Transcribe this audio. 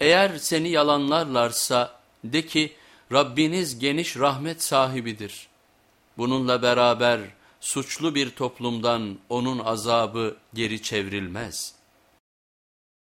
Eğer seni yalanlarlarsa de ki Rabbiniz geniş rahmet sahibidir. Bununla beraber suçlu bir toplumdan onun azabı geri çevrilmez.''